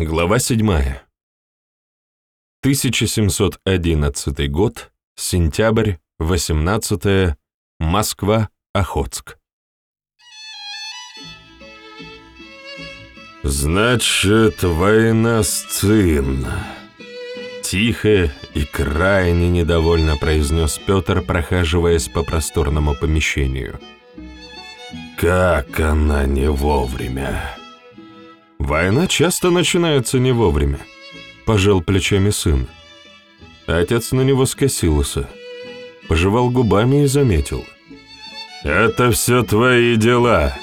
Глава 7. 1711 год, сентябрь, 18 Москва, Охотск. «Значит, война с Цин», — тихо и крайне недовольно произнес Петр, прохаживаясь по просторному помещению. «Как она не вовремя!» «Война часто начинается не вовремя», — пожал плечами сын. Отец на него скосился, пожевал губами и заметил. «Это все твои дела.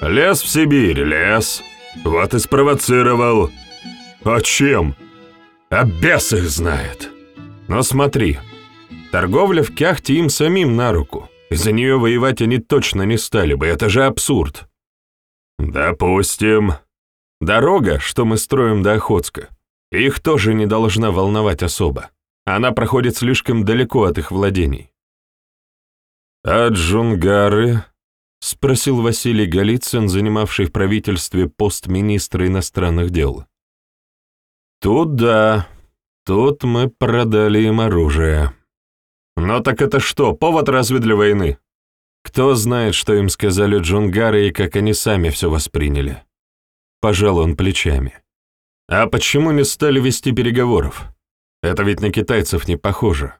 Лес в Сибирь, лес. Вот и спровоцировал. А чем? А бес их знает. Но смотри, торговля в Кяхте им самим на руку. Из-за нее воевать они точно не стали бы, это же абсурд». «Допустим», Дорога, что мы строим до Охотска, их тоже не должна волновать особо. Она проходит слишком далеко от их владений. «А Джунгары?» — спросил Василий Голицын, занимавший в правительстве пост министра иностранных дел. «Тут да, тут мы продали им оружие. Но так это что, повод разве для войны? Кто знает, что им сказали Джунгары и как они сами все восприняли?» Пожал он плечами. А почему не стали вести переговоров? Это ведь на китайцев не похоже.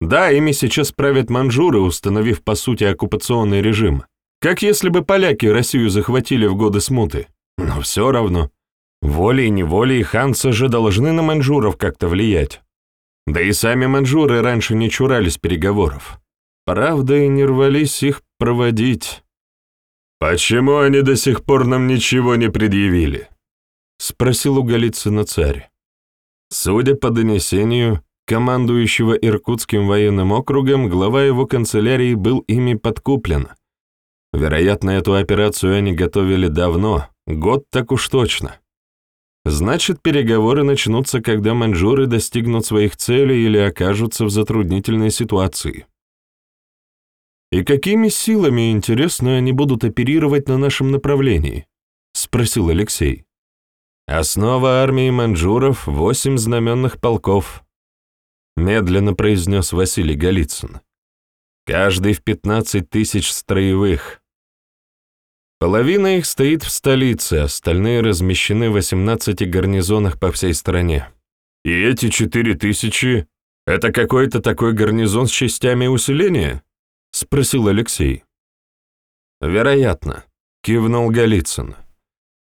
Да, ими сейчас правят манжуры, установив по сути оккупационный режим. Как если бы поляки Россию захватили в годы смуты. Но все равно. Волей-неволей ханцы же должны на манжуров как-то влиять. Да и сами манжуры раньше не чурались переговоров. Правда, и не рвались их проводить. «Почему они до сих пор нам ничего не предъявили?» — спросил у Голицына царь. Судя по донесению, командующего Иркутским военным округом, глава его канцелярии был ими подкуплен. Вероятно, эту операцию они готовили давно, год так уж точно. Значит, переговоры начнутся, когда маньчжуры достигнут своих целей или окажутся в затруднительной ситуации. «И какими силами, интересно, они будут оперировать на нашем направлении?» — спросил Алексей. «Основа армии маньчжуров — восемь знаменных полков», — медленно произнес Василий Голицын. «Каждый в пятнадцать тысяч строевых. Половина их стоит в столице, остальные размещены в 18 гарнизонах по всей стране. И эти четыре тысячи — это какой-то такой гарнизон с частями усиления?» — спросил Алексей. «Вероятно», — кивнул Голицын.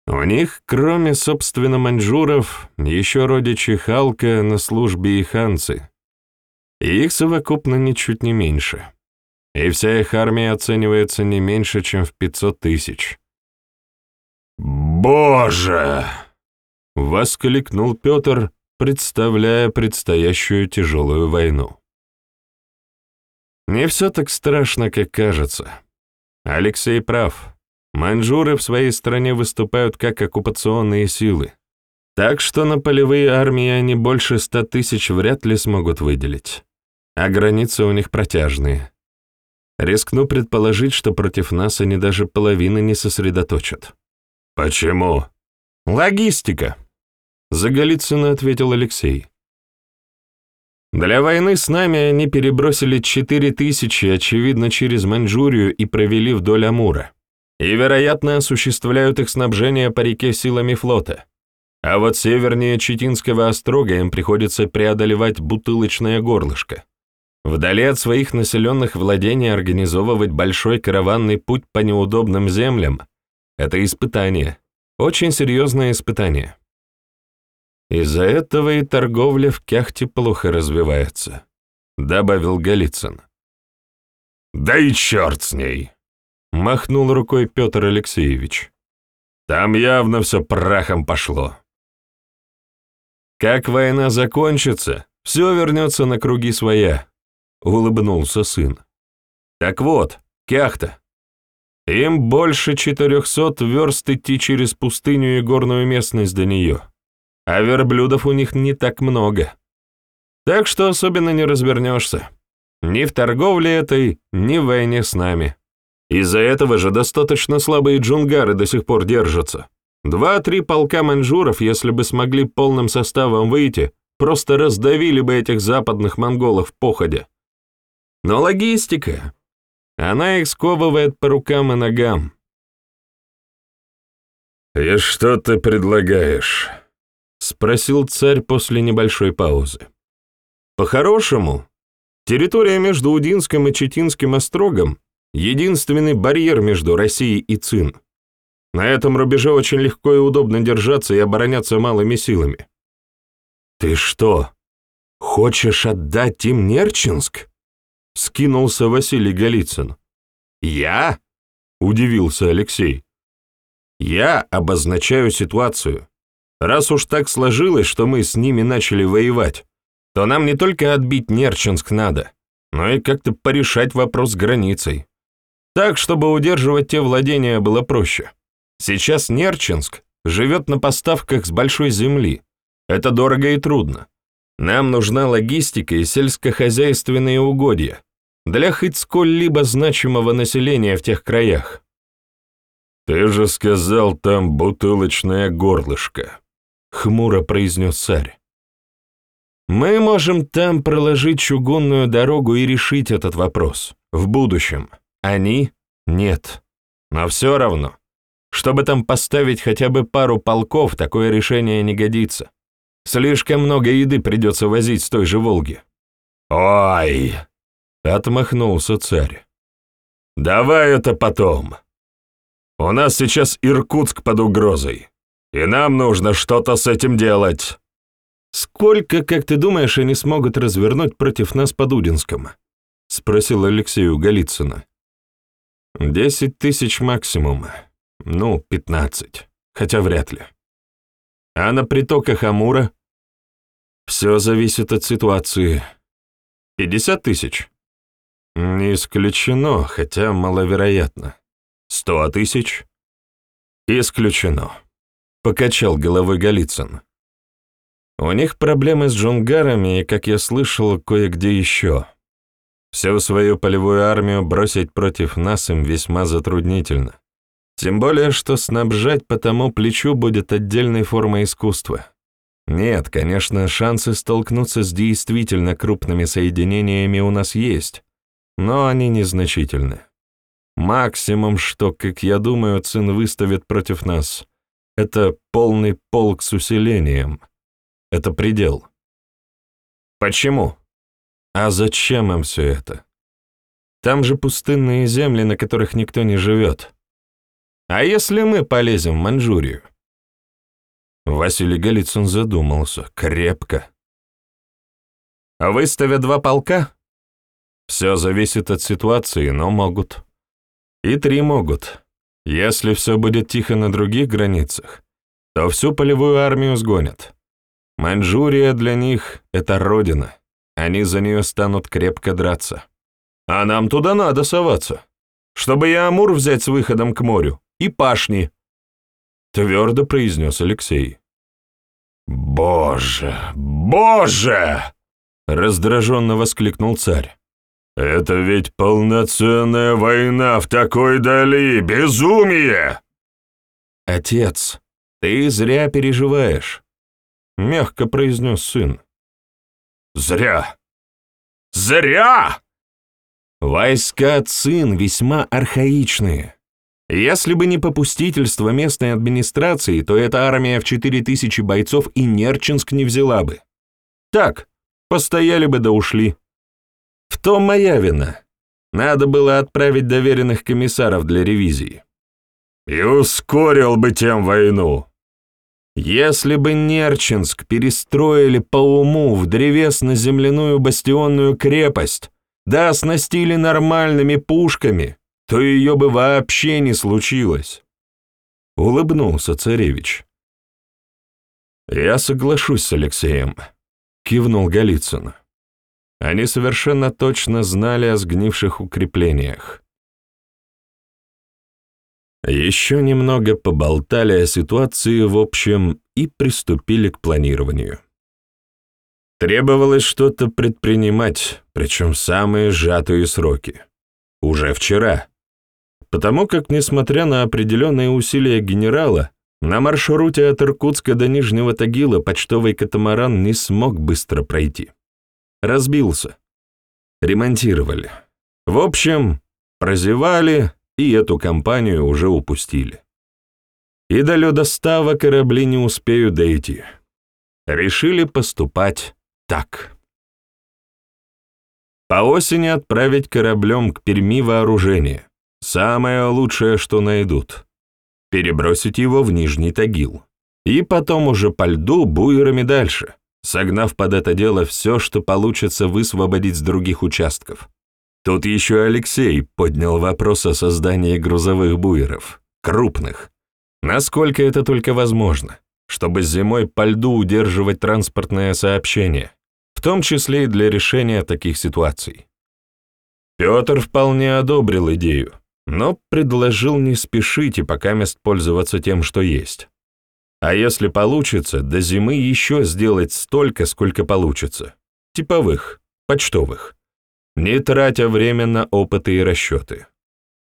«У них, кроме, собственно, маньчжуров, еще родичи Халка на службе и ханцы. Их совокупно ничуть не меньше. И вся их армия оценивается не меньше, чем в пятьсот тысяч». «Боже!» — воскликнул Петр, представляя предстоящую тяжелую войну. Не все так страшно, как кажется. Алексей прав. Маньчжуры в своей стране выступают как оккупационные силы. Так что на полевые армии они больше ста тысяч вряд ли смогут выделить. А границы у них протяжные. Рискну предположить, что против нас они даже половины не сосредоточат. «Почему?» «Логистика», — за Голицына ответил Алексей. Для войны с нами они перебросили четыре тысячи, очевидно, через Маньчжурию и провели вдоль Амура. И, вероятно, осуществляют их снабжение по реке силами флота. А вот севернее Читинского острога им приходится преодолевать бутылочное горлышко. Вдали от своих населенных владений организовывать большой караванный путь по неудобным землям – это испытание, очень серьезное испытание. Из-за этого и торговля в Кяхте плохо развивается», — добавил Голицын. «Да и черт с ней!» — махнул рукой Петр Алексеевич. «Там явно все прахом пошло». «Как война закончится, все вернется на круги своя», — улыбнулся сын. «Так вот, Кяхта. Им больше четырехсот верст идти через пустыню и горную местность до нее а верблюдов у них не так много. Так что особенно не развернешься. Ни в торговле этой, ни в войне с нами. Из-за этого же достаточно слабые джунгары до сих пор держатся. Два-три полка маньчжуров, если бы смогли полным составом выйти, просто раздавили бы этих западных монголов в походе. Но логистика, она их сковывает по рукам и ногам. «И что ты предлагаешь?» — спросил царь после небольшой паузы. «По-хорошему, территория между Удинским и Четинским острогом — единственный барьер между Россией и Цин. На этом рубеже очень легко и удобно держаться и обороняться малыми силами». «Ты что, хочешь отдать им Нерчинск?» — скинулся Василий Голицын. «Я?» — удивился Алексей. «Я обозначаю ситуацию. Раз уж так сложилось, что мы с ними начали воевать, то нам не только отбить Нерчинск надо, но и как-то порешать вопрос с границей. Так, чтобы удерживать те владения было проще. Сейчас Нерчинск живет на поставках с большой земли. Это дорого и трудно. Нам нужна логистика и сельскохозяйственные угодья для хоть сколь-либо значимого населения в тех краях. «Ты же сказал, там бутылочное горлышко», — хмуро произнес царь. Мы можем там проложить чугунную дорогу и решить этот вопрос. В будущем. Они — нет. Но все равно, чтобы там поставить хотя бы пару полков, такое решение не годится. Слишком много еды придется возить с той же Волги. «Ой!» — отмахнулся царь. «Давай это потом. У нас сейчас Иркутск под угрозой, и нам нужно что-то с этим делать». «Сколько, как ты думаешь, они смогут развернуть против нас под Удинском?» — спросил Алексей у Голицына. «Десять тысяч максимум. Ну, пятнадцать. Хотя вряд ли. А на притоках Амура? Все зависит от ситуации. Пятьдесят тысяч? Не исключено, хотя маловероятно. Сто тысяч? Исключено. Покачал головой Голицын. У них проблемы с джунгарами и, как я слышал, кое-где еще. Всю свою полевую армию бросить против нас им весьма затруднительно. Тем более, что снабжать по тому плечу будет отдельной формой искусства. Нет, конечно, шансы столкнуться с действительно крупными соединениями у нас есть, но они незначительны. Максимум, что, как я думаю, Цин выставит против нас, это полный полк с усилением — это предел. Почему? А зачем им все это? Там же пустынные земли, на которых никто не живет. А если мы полезем в Маньчжурию? Василий Голицын задумался. Крепко. Выставят два полка? Все зависит от ситуации, но могут. И три могут. Если все будет тихо на других границах, то всю полевую армию сгонят. Маньчжурия для них — это родина. Они за нее станут крепко драться. А нам туда надо соваться, чтобы и Амур взять с выходом к морю, и пашни, — твердо произнес Алексей. «Боже, боже!» — раздраженно воскликнул царь. «Это ведь полноценная война в такой дали! Безумие!» «Отец, ты зря переживаешь мягко произнес сын. «Зря! Зря!» Войска Цин весьма архаичные. Если бы не попустительство местной администрации, то эта армия в четыре тысячи бойцов и Нерчинск не взяла бы. Так, постояли бы да ушли. В том моя вина. Надо было отправить доверенных комиссаров для ревизии. И ускорил бы тем войну. Если бы Нерчинск перестроили по уму в древесно-земляную бастионную крепость, да оснастили нормальными пушками, то ее бы вообще не случилось. Улыбнулся царевич. «Я соглашусь с Алексеем», — кивнул Голицын. Они совершенно точно знали о сгнивших укреплениях. Еще немного поболтали о ситуации в общем и приступили к планированию. Требовалось что-то предпринимать, причем самые сжатые сроки. Уже вчера. Потому как, несмотря на определенные усилия генерала, На маршруте от Иркутска до Нижнего Тагила почтовый катамаран не смог быстро пройти. Разбился. Ремонтировали. В общем, прозевали, и эту компанию уже упустили. И до ледостава корабли не успеют дойти. Решили поступать так. По осени отправить кораблем к Перми вооружение. Самое лучшее, что найдут. Перебросить его в Нижний Тагил. И потом уже по льду буерами дальше, согнав под это дело все, что получится высвободить с других участков. Тут еще Алексей поднял вопрос о создании грузовых буеров, крупных. Насколько это только возможно, чтобы зимой по льду удерживать транспортное сообщение, в том числе и для решения таких ситуаций. Петр вполне одобрил идею, но предложил не спешить и пока мест пользоваться тем, что есть. А если получится, до зимы еще сделать столько, сколько получится. Типовых, почтовых. Не тратя время на опыты и расчеты.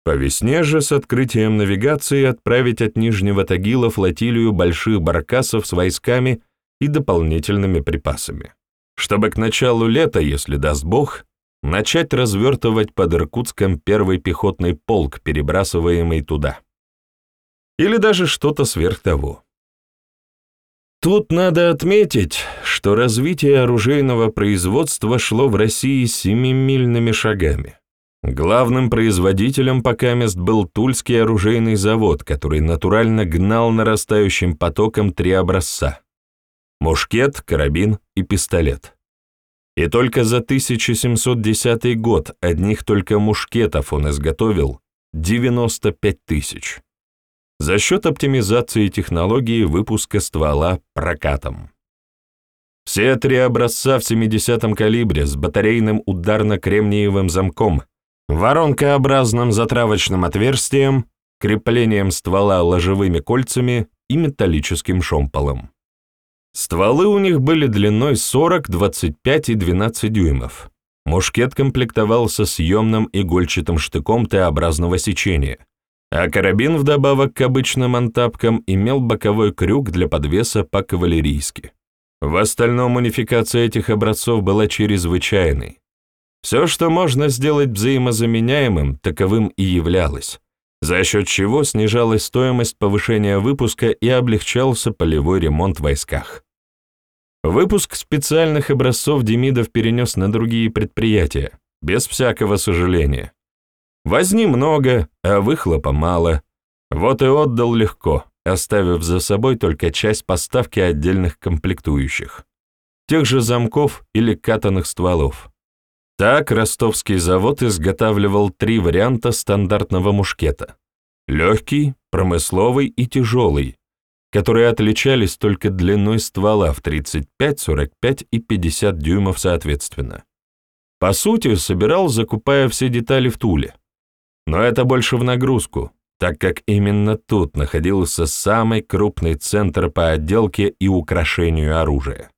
По весне же с открытием навигации отправить от Нижнего Тагила флотилию больших баркасов с войсками и дополнительными припасами. Чтобы к началу лета, если даст Бог, начать развертывать под Иркутском первый пехотный полк, перебрасываемый туда. Или даже что-то сверх того. Тут надо отметить, что развитие оружейного производства шло в России семимильными шагами. Главным производителем пока мест был Тульский оружейный завод, который натурально гнал нарастающим потоком три образца – мушкет, карабин и пистолет. И только за 1710 год одних только мушкетов он изготовил 95 тысяч. За счет оптимизации технологии выпуска ствола прокатом. Все три образца в 70-м калибре с батарейным ударно-кремниевым замком, воронкообразным затравочным отверстием, креплением ствола ложевыми кольцами и металлическим шомполом. Стволы у них были длиной 40, 25 и 12 дюймов. Мушкет комплектовался съемным игольчатым штыком Т-образного сечения, а карабин вдобавок к обычным антапкам имел боковой крюк для подвеса по-кавалерийски. В остальном унификация этих образцов была чрезвычайной. Все, что можно сделать взаимозаменяемым, таковым и являлось, за счет чего снижалась стоимость повышения выпуска и облегчался полевой ремонт в войсках. Выпуск специальных образцов Демидов перенес на другие предприятия, без всякого сожаления. Возни много, а выхлопа мало. Вот и отдал легко, оставив за собой только часть поставки отдельных комплектующих, тех же замков или катанных стволов. Так ростовский завод изготавливал три варианта стандартного мушкета. Легкий, промысловый и тяжелый, которые отличались только длиной ствола в 35, 45 и 50 дюймов соответственно. По сути, собирал, закупая все детали в Туле. Но это больше в нагрузку, так как именно тут находился самый крупный центр по отделке и украшению оружия.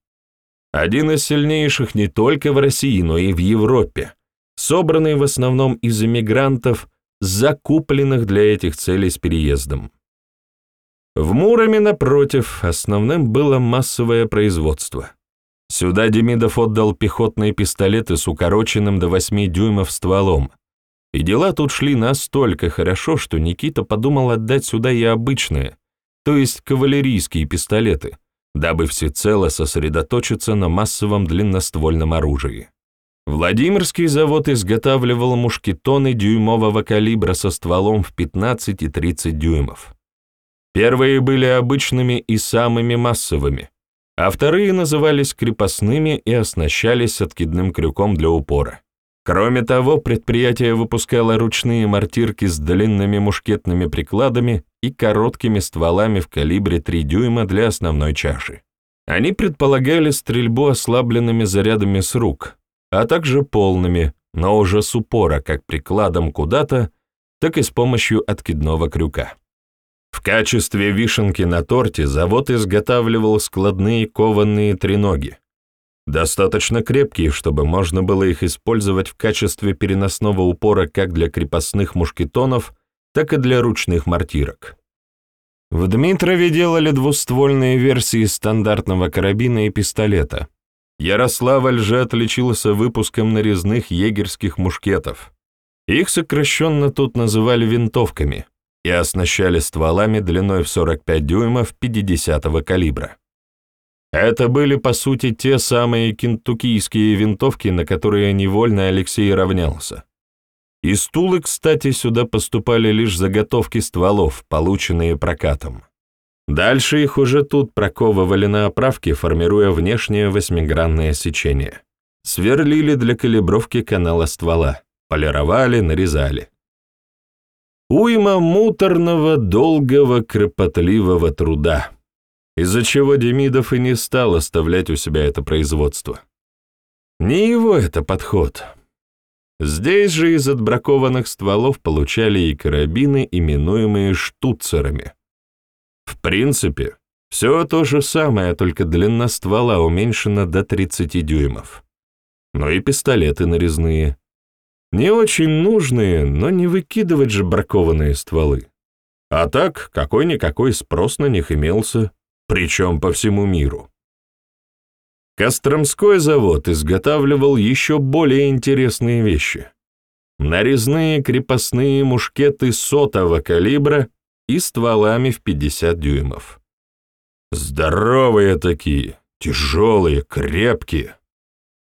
Один из сильнейших не только в России, но и в Европе, собранный в основном из эмигрантов, закупленных для этих целей с переездом. В Муроме, напротив, основным было массовое производство. Сюда Демидов отдал пехотные пистолеты с укороченным до 8 дюймов стволом. И дела тут шли настолько хорошо, что Никита подумал отдать сюда и обычные, то есть кавалерийские пистолеты, дабы всецело сосредоточиться на массовом длинноствольном оружии. Владимирский завод изготавливал мушкетоны дюймового калибра со стволом в 15 и 30 дюймов. Первые были обычными и самыми массовыми, а вторые назывались крепостными и оснащались откидным крюком для упора. Кроме того, предприятие выпускало ручные мортирки с длинными мушкетными прикладами и короткими стволами в калибре 3 дюйма для основной чаши. Они предполагали стрельбу ослабленными зарядами с рук, а также полными, но уже с упора, как прикладом куда-то, так и с помощью откидного крюка. В качестве вишенки на торте завод изготавливал складные кованые треноги, достаточно крепкие, чтобы можно было их использовать в качестве переносного упора как для крепостных мушкетонов, так и для ручных мортирок. В Дмитрове делали двуствольные версии стандартного карабина и пистолета. Ярославль же отличился выпуском нарезных егерских мушкетов. Их сокращенно тут называли винтовками и оснащали стволами длиной в 45 дюймов 50-го калибра. Это были, по сути, те самые кентуккийские винтовки, на которые невольно Алексей равнялся. Из Тулы, кстати, сюда поступали лишь заготовки стволов, полученные прокатом. Дальше их уже тут проковывали на оправке, формируя внешнее восьмигранное сечение. Сверлили для калибровки канала ствола, полировали, нарезали. Уйма муторного, долгого, кропотливого труда, из-за чего Демидов и не стал оставлять у себя это производство. Не его это подход. Здесь же из отбракованных стволов получали и карабины, именуемые штуцерами. В принципе, все то же самое, только длина ствола уменьшена до 30 дюймов. Но и пистолеты нарезные. Не очень нужные, но не выкидывать же бракованные стволы. А так, какой-никакой спрос на них имелся, причем по всему миру. Костромской завод изготавливал еще более интересные вещи. Нарезные крепостные мушкеты сотого калибра и стволами в 50 дюймов. Здоровые такие, тяжелые, крепкие.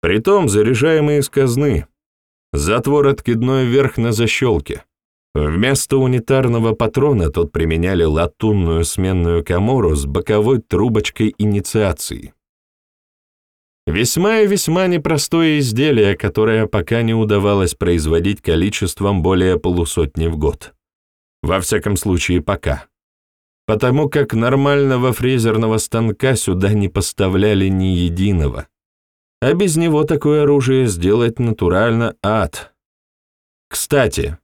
Притом заряжаемые из казны. Затвор откидной вверх на защелке. Вместо унитарного патрона тут применяли латунную сменную камору с боковой трубочкой инициации. Весьма и весьма непростое изделие, которое пока не удавалось производить количеством более полусотни в год. Во всяком случае, пока. Потому как нормального фрезерного станка сюда не поставляли ни единого. А без него такое оружие сделать натурально ад. Кстати,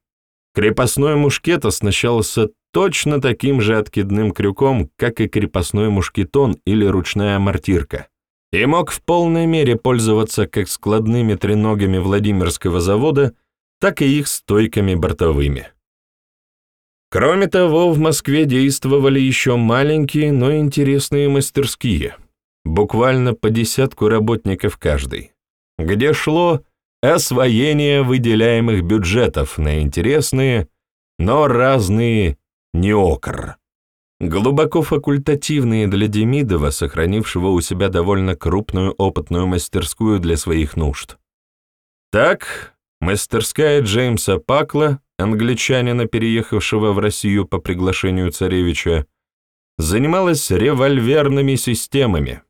крепостной мушкет оснащался точно таким же откидным крюком, как и крепостной мушкетон или ручная мортирка и мог в полной мере пользоваться как складными треногами Владимирского завода, так и их стойками бортовыми. Кроме того, в Москве действовали еще маленькие, но интересные мастерские, буквально по десятку работников каждый, где шло освоение выделяемых бюджетов на интересные, но разные неокр глубоко факультативные для Демидова, сохранившего у себя довольно крупную опытную мастерскую для своих нужд. Так, мастерская Джеймса Пакла, англичанина, переехавшего в Россию по приглашению царевича, занималась револьверными системами.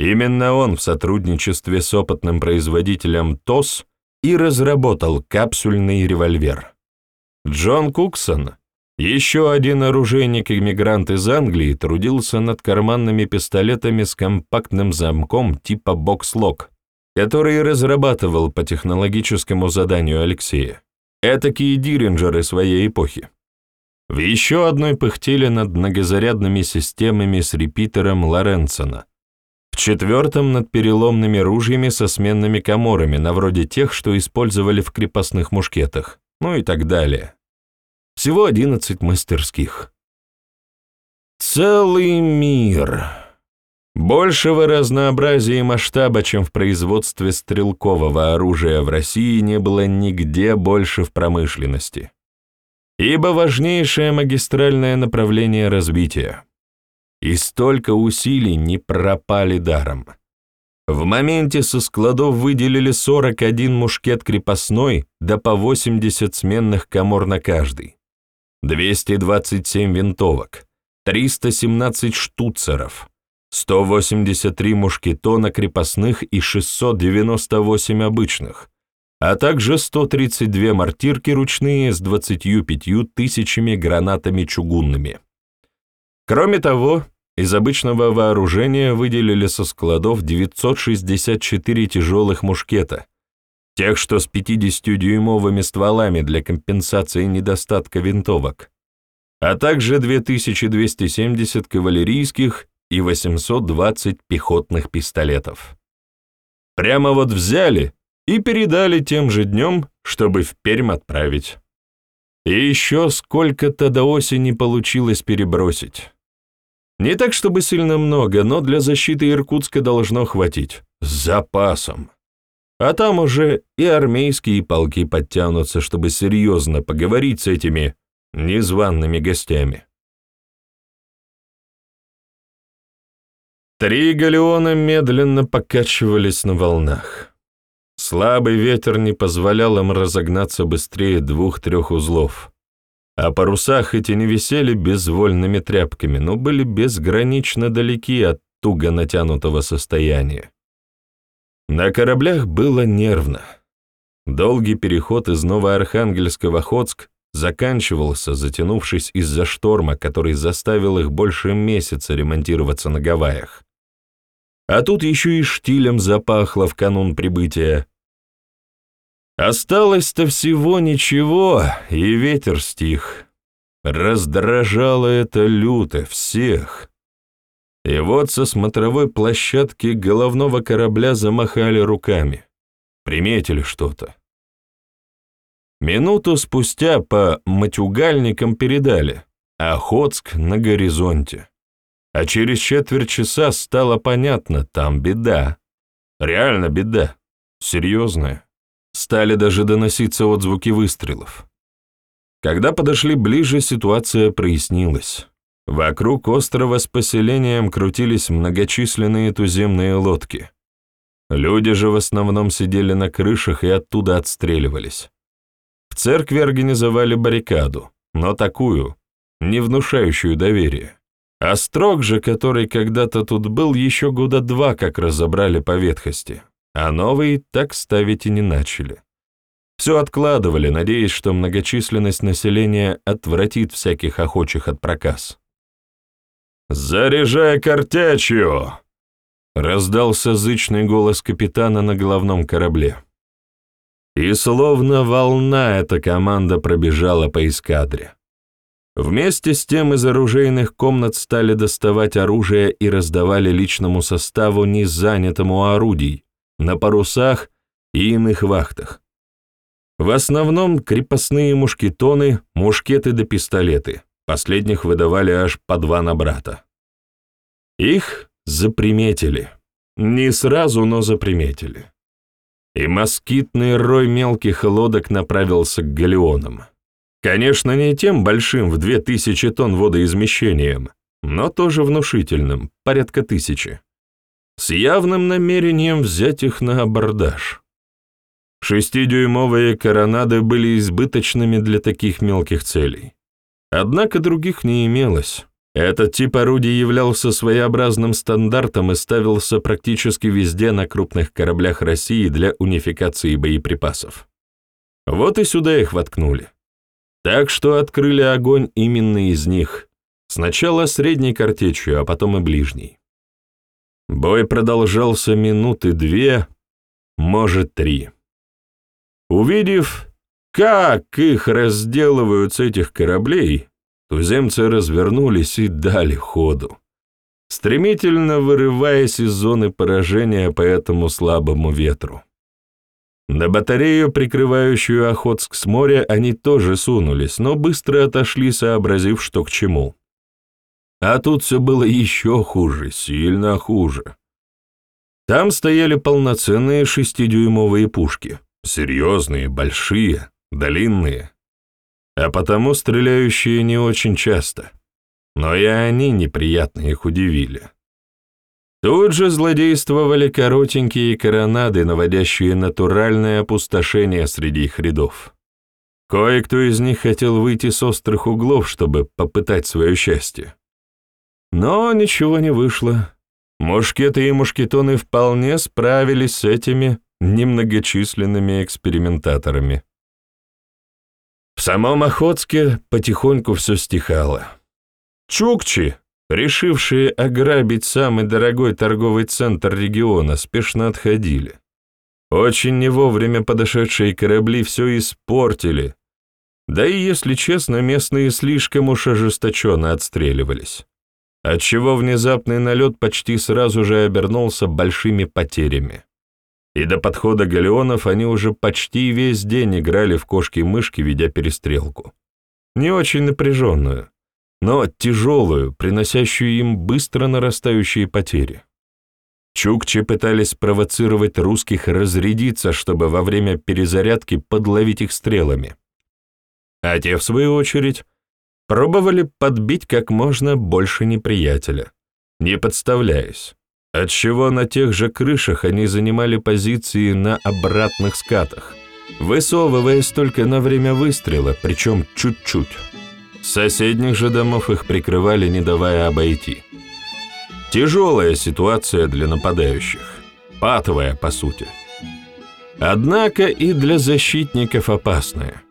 Именно он в сотрудничестве с опытным производителем ТОС и разработал капсульный револьвер. Джон Куксон — еще один оружейник-иммигрант из Англии трудился над карманными пистолетами с компактным замком типа бокс-лок, который разрабатывал по технологическому заданию Алексея. Этакие диринджеры своей эпохи. В еще одной пыхтели над многозарядными системами с репитером Лоренсона. Четвертом над переломными ружьями со сменными коморами, на вроде тех, что использовали в крепостных мушкетах, ну и так далее. Всего одиннадцать мастерских. Целый мир. Большего разнообразия и масштаба, чем в производстве стрелкового оружия в России, не было нигде больше в промышленности. Ибо важнейшее магистральное направление развития. И столько усилий не пропали даром. В моменте со складов выделили 41 мушкет крепостной, да по 80 сменных комор на каждый. 227 винтовок, 317 штуцеров, 183 мушкетона крепостных и 698 обычных, а также 132 мортирки ручные с 25 тысячами гранатами чугунными. Кроме того, из обычного вооружения выделили со складов 964 тяжелых мушкета, Тех, что с 50-дюймовыми стволами для компенсации недостатка винтовок, а также 2270 кавалерийских и 820 пехотных пистолетов. Прямо вот взяли и передали тем же днем, чтобы в Пермь отправить. И еще сколько-то до осени получилось перебросить. Не так, чтобы сильно много, но для защиты Иркутска должно хватить. С запасом. А там уже и армейские полки подтянутся, чтобы серьезно поговорить с этими незваными гостями. Три галеона медленно покачивались на волнах. Слабый ветер не позволял им разогнаться быстрее двух-трех узлов. А паруса хоть и не висели безвольными тряпками, но были безгранично далеки от туго натянутого состояния. На кораблях было нервно. Долгий переход из Новоархангельска в Охотск заканчивался, затянувшись из-за шторма, который заставил их больше месяца ремонтироваться на Гавайях. А тут еще и штилем запахло в канун прибытия. Осталось-то всего ничего, и ветер стих. Раздражало это люто всех. И вот со смотровой площадки головного корабля замахали руками. Приметили что-то. Минуту спустя по матюгальникам передали «Охотск на горизонте». А через четверть часа стало понятно, там беда. Реально беда. Серьезная. Стали даже доноситься отзвуки выстрелов. Когда подошли ближе, ситуация прояснилась. Вокруг острова с поселением крутились многочисленные туземные лодки. Люди же в основном сидели на крышах и оттуда отстреливались. В церкви организовали баррикаду, но такую, не внушающую доверия. А строк же, который когда-то тут был, еще года два как разобрали по ветхости, а новый так ставить и не начали. Все откладывали, надеясь, что многочисленность населения отвратит всяких охочих от проказ. «Заряжай картечью!» — раздался зычный голос капитана на головном корабле. И словно волна эта команда пробежала по эскадре. Вместе с тем из оружейных комнат стали доставать оружие и раздавали личному составу, не занятому орудий, на парусах и иных вахтах. В основном крепостные мушкетоны, мушкеты да пистолеты. Последних выдавали аж по два на брата. Их заприметили. Не сразу, но заприметили и москитный рой мелких лодок направился к галеонам. Конечно, не тем большим в две тысячи тонн водоизмещением, но тоже внушительным, порядка тысячи. С явным намерением взять их на абордаж. Шестидюймовые коронады были избыточными для таких мелких целей. Однако других не имелось. Этот тип орудий являлся своеобразным стандартом и ставился практически везде на крупных кораблях России для унификации боеприпасов. Вот и сюда их воткнули. Так что открыли огонь именно из них. Сначала средней картечью, а потом и ближней. Бой продолжался минуты две, может, три. Увидев, как их разделывают с этих кораблей, Туземцы развернулись и дали ходу, стремительно вырываясь из зоны поражения по этому слабому ветру. На батарею, прикрывающую Охотск с моря, они тоже сунулись, но быстро отошли, сообразив, что к чему. А тут все было еще хуже, сильно хуже. Там стояли полноценные шестидюймовые пушки, серьезные, большие, длинные, а потому стреляющие не очень часто. Но и они неприятно их удивили. Тут же злодействовали коротенькие коронады, наводящие натуральное опустошение среди их рядов. Кое-кто из них хотел выйти с острых углов, чтобы попытать свое счастье. Но ничего не вышло. Мушкеты и мушкетоны вполне справились с этими немногочисленными экспериментаторами. В самом Охотске потихоньку все стихало. Чукчи, решившие ограбить самый дорогой торговый центр региона, спешно отходили. Очень не вовремя подошедшие корабли все испортили. Да и, если честно, местные слишком уж ожесточенно отстреливались. Отчего внезапный налет почти сразу же обернулся большими потерями и до подхода галеонов они уже почти весь день играли в кошки-мышки, ведя перестрелку. Не очень напряженную, но тяжелую, приносящую им быстро нарастающие потери. Чукчи пытались провоцировать русских разрядиться, чтобы во время перезарядки подловить их стрелами. А те, в свою очередь, пробовали подбить как можно больше неприятеля, не подставляясь, отчего на тех же крышах они занимали позиции на обратных скатах, высовываясь только на время выстрела, причем чуть-чуть. соседних же домов их прикрывали, не давая обойти. Тяжелая ситуация для нападающих, патовая по сути. Однако и для защитников опасная,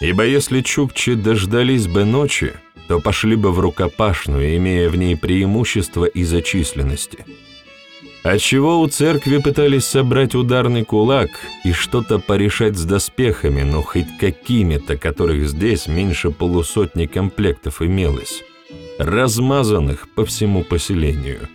ибо если чукчи дождались бы ночи, то пошли бы в рукопашную, имея в ней преимущество из-за численности. Отчего у церкви пытались собрать ударный кулак и что-то порешать с доспехами, но хоть какими-то, которых здесь меньше полусотни комплектов имелось размазанных по всему поселению.